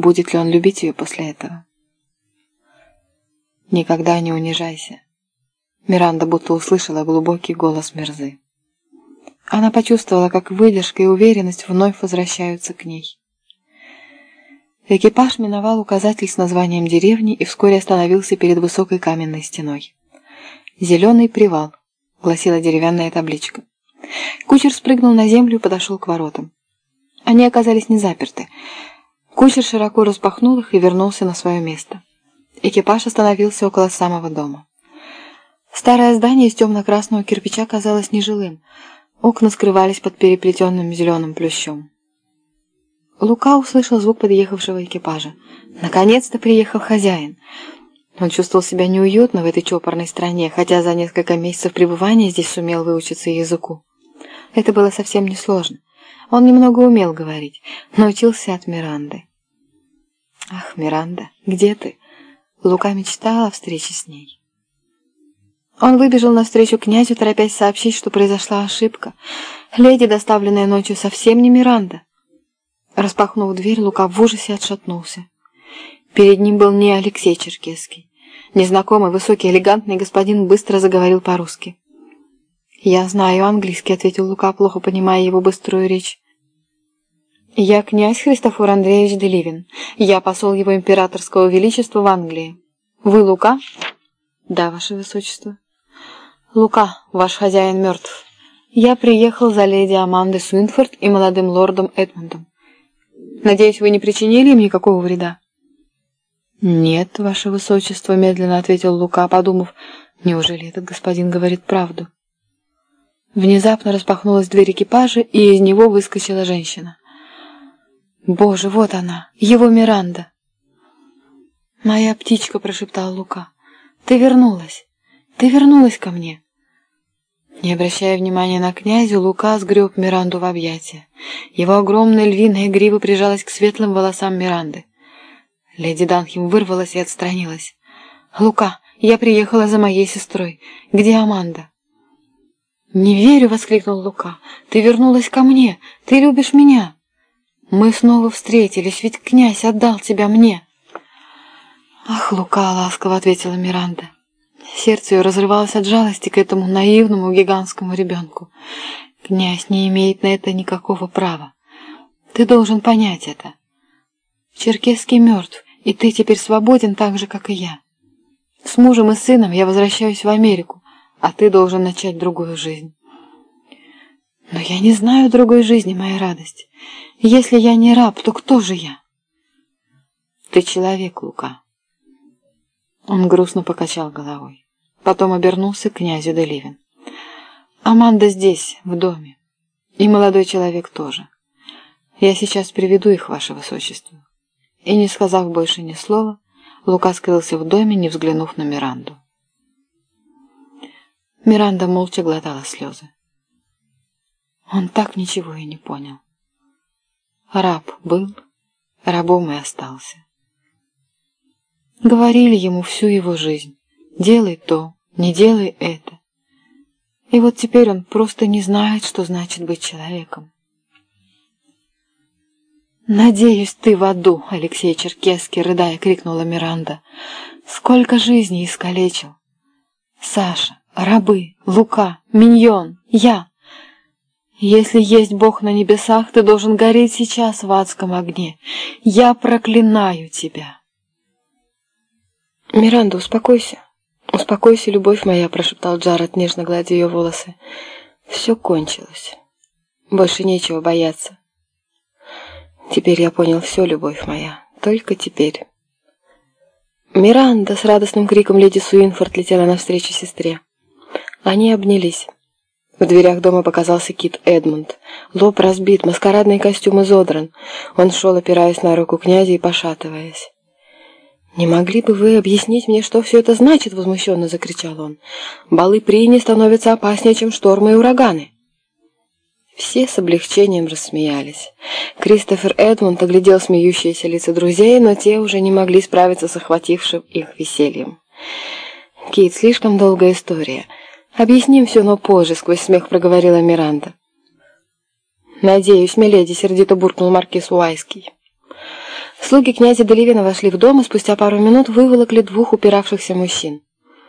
будет ли он любить ее после этого. Никогда не унижайся. Миранда будто услышала глубокий голос Мерзы. Она почувствовала, как выдержка и уверенность вновь возвращаются к ней. Экипаж миновал указатель с названием деревни и вскоре остановился перед высокой каменной стеной. «Зеленый привал», — гласила деревянная табличка. Кучер спрыгнул на землю и подошел к воротам. Они оказались не заперты. Кучер широко распахнул их и вернулся на свое место. Экипаж остановился около самого дома. Старое здание из темно-красного кирпича казалось нежилым. Окна скрывались под переплетенным зеленым плющом. Лука услышал звук подъехавшего экипажа. Наконец-то приехал хозяин. Он чувствовал себя неуютно в этой чопорной стране, хотя за несколько месяцев пребывания здесь сумел выучиться языку. Это было совсем несложно. Он немного умел говорить, научился от Миранды. «Ах, Миранда, где ты?» Лука мечтала о встрече с ней. Он выбежал навстречу князю, торопясь сообщить, что произошла ошибка. Леди, доставленная ночью, совсем не Миранда. Распахнув дверь, Лука в ужасе отшатнулся. Перед ним был не Алексей Черкесский. Незнакомый, высокий, элегантный господин быстро заговорил по-русски. «Я знаю английский», — ответил Лука, плохо понимая его быструю речь. «Я князь Христофор Андреевич Деливин. Я посол его императорского величества в Англии. Вы Лука?» «Да, ваше высочество». «Лука, ваш хозяин мертв. Я приехал за леди Амандой Суинфорд и молодым лордом Эдмундом. Надеюсь, вы не причинили им никакого вреда?» «Нет, ваше высочество», — медленно ответил Лука, подумав, «неужели этот господин говорит правду?» Внезапно распахнулась дверь экипажа, и из него выскочила женщина. «Боже, вот она, его Миранда!» «Моя птичка», — прошептал Лука, — «ты вернулась, ты вернулась ко мне». Не обращая внимания на князя, Лука сгреб Миранду в объятия. Его огромная львиная грива прижалась к светлым волосам Миранды. Леди Данхим вырвалась и отстранилась. «Лука, я приехала за моей сестрой. Где Аманда?» «Не верю!» — воскликнул Лука. «Ты вернулась ко мне! Ты любишь меня!» «Мы снова встретились, ведь князь отдал тебя мне!» «Ах, Лука!» — ласково ответила Миранда. Сердце ее разрывалось от жалости к этому наивному гигантскому ребенку. Князь не имеет на это никакого права. Ты должен понять это. Черкесский мертв, и ты теперь свободен так же, как и я. С мужем и сыном я возвращаюсь в Америку, а ты должен начать другую жизнь. Но я не знаю другой жизни, моя радость. Если я не раб, то кто же я? Ты человек, Лука. Он грустно покачал головой. Потом обернулся к князю Деливин. Аманда здесь, в доме. И молодой человек тоже. Я сейчас приведу их, ваше высочество. И не сказав больше ни слова, Лука скрылся в доме, не взглянув на Миранду. Миранда молча глотала слезы. Он так ничего и не понял. Раб был, рабом и остался. Говорили ему всю его жизнь. Делай то, не делай это. И вот теперь он просто не знает, что значит быть человеком. «Надеюсь, ты в аду!» — Алексей Черкесский, рыдая, крикнула Миранда. «Сколько жизней искалечил! Саша, рабы, Лука, Миньон, я! Если есть Бог на небесах, ты должен гореть сейчас в адском огне. Я проклинаю тебя!» «Миранда, успокойся. Успокойся, любовь моя», — прошептал Джаред, нежно гладя ее волосы. «Все кончилось. Больше нечего бояться. Теперь я понял все, любовь моя. Только теперь». Миранда с радостным криком леди Суинфорд летела навстречу сестре. Они обнялись. В дверях дома показался Кит Эдмунд. Лоб разбит, маскарадный костюм изодран. Он шел, опираясь на руку князя и пошатываясь. «Не могли бы вы объяснить мне, что все это значит?» — возмущенно закричал он. «Балы прини становятся опаснее, чем штормы и ураганы». Все с облегчением рассмеялись. Кристофер Эдмунд оглядел смеющиеся лица друзей, но те уже не могли справиться с охватившим их весельем. «Кит, слишком долгая история. Объясним все, но позже», — сквозь смех проговорила Миранда. «Надеюсь, миледи», — сердито буркнул маркиз Уайский. Слуги князя Деливина вошли в дом и спустя пару минут выволокли двух упиравшихся мужчин.